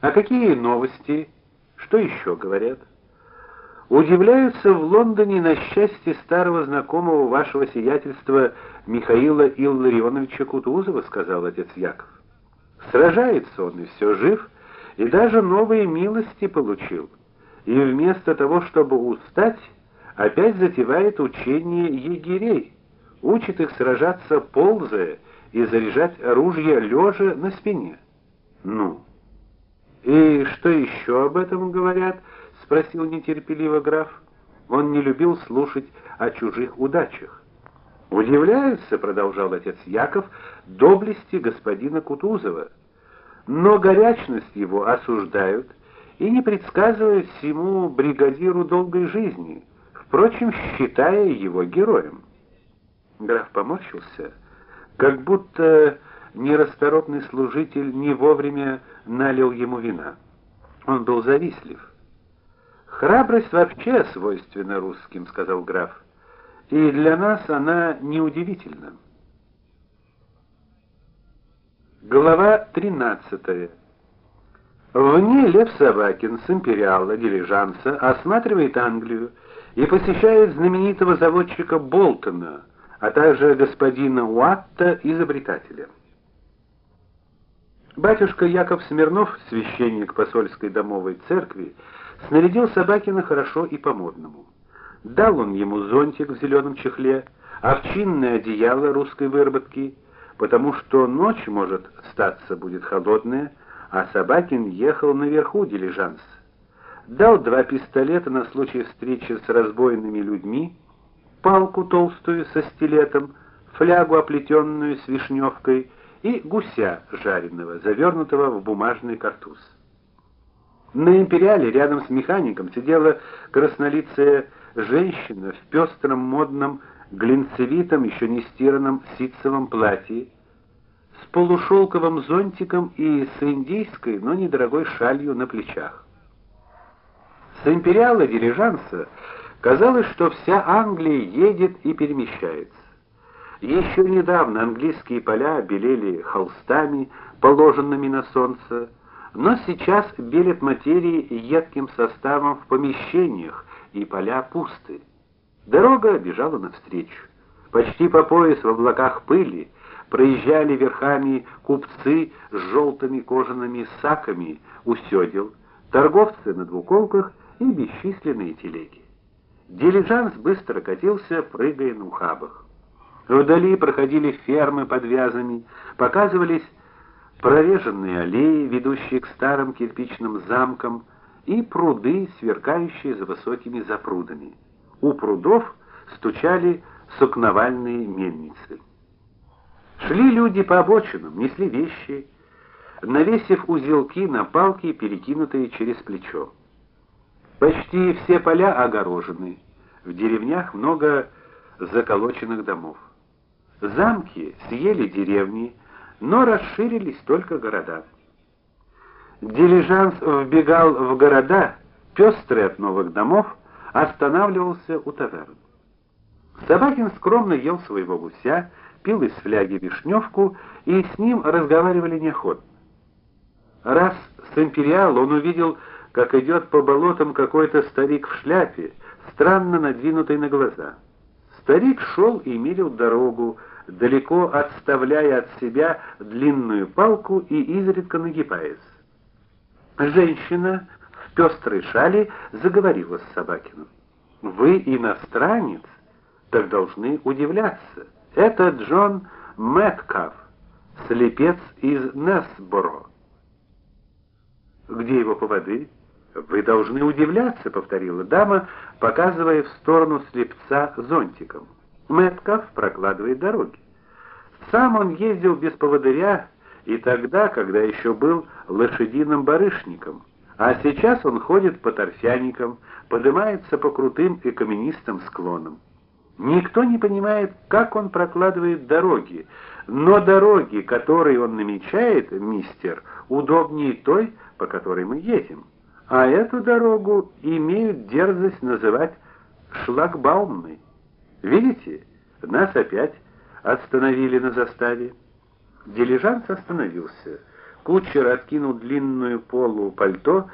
А какие новости? Что еще говорят? Удивляются в Лондоне на счастье старого знакомого вашего сиятельства Михаила Илларионовича Кутузова, сказал отец Яков. Сражается он и все жив, и даже новые милости получил. И вместо того, чтобы устать, опять затевает учение егерей, учит их сражаться ползая и заряжать оружие лежа на спине. Ну, и что еще об этом говорят? спросил нетерпеливо граф. Он не любил слушать о чужих удачах. Удивляются, продолжал отец Яков, доблести господина Кутузова, но горячность его осуждают и не предсказывают всему бригадиру долгой жизни, впрочем, считая его героем. Граф поморщился, как будто нерасторопный служитель не вовремя налил ему вина. Он был завистлив. Храбрость вообще свойственна русским, сказал граф. И для нас она неудивительна. Глава 13. Вне Лев Собакин с империала дилижанса осматривает Англию и посещает знаменитого заводчика Болтона, а также господина Уатта, изобретателя. Батюшка Яков Смирнов, священник посольской домовой церкви, снарядил Собакина хорошо и по-модному. Дал он ему зонтик в зеленом чехле, овчинное одеяло русской выработки, потому что ночь, может, статься будет холодная, а Собакин ехал наверху дилижанс. Дал два пистолета на случай встречи с разбойными людьми, палку толстую со стилетом, флягу оплетенную с вишневкой и гуся жареного, завернутого в бумажный картуз. На империале рядом с механиком сидела краснолицая женщина в пестром модном глинцевитом, еще не стиранном ситцевом платье, с полушелковым зонтиком и с индийской, но недорогой шалью на плечах. С империала дилижанса казалось, что вся Англия едет и перемещается. Еще недавно английские поля белели холстами, положенными на солнце, но сейчас белят материи едким составом в помещениях, и поля пусты. Дорога бежала навстречу. Почти по пояс в облаках пыли проезжали верхами купцы с желтыми кожаными саками у сёдел, торговцы на двуколках и бесчисленные телеги. Дилижанс быстро катился, прыгая на ухабах. Вдали проходили фермы под вязами, показывались прореженные аллеи, ведущие к старым кирпичным замкам, и пруды, сверкающие за высокими запрудами. У прудов стучали сукновальные мельницы. Шли люди по обочинам, несли вещи, навесив узелки на палки, перекинутые через плечо. Почти все поля огорожены. В деревнях много заколоченных домов. Замки съели деревни, но расширились только города. Дилижанс вбегал в города, пестрый от новых домов, останавливался у таверн. Собакин скромно ел своего гуся, пил из фляги вишневку, и с ним разговаривали неохотно. Раз с империал он увидел, как идет по болотам какой-то старик в шляпе, странно надвинутой на глаза. Старик шел и мерил дорогу, далеко отставляя от себя длинную палку и изредка нагибаясь. Женщина в пестрой шали заговорила с Собакиным. Вы иностранец, так должны удивляться. Это Джон Мэткаф, слепец из Несборо. Где его поводы? Вы должны удивляться, повторила дама, показывая в сторону слепца зонтиком. Мэтков прокладывает дороги. Сам он ездил без поводыря и тогда, когда еще был лошадиным барышником, а сейчас он ходит по торфяникам, поднимается по крутым и каменистым склонам. Никто не понимает, как он прокладывает дороги, но дороги, которые он намечает, мистер, удобнее той, по которой мы едем а эту дорогу имеют дерзость называть шлагбаумной. Видите, нас опять остановили на заставе. Дилижанс остановился. Кучер откинул длинную полу пальто,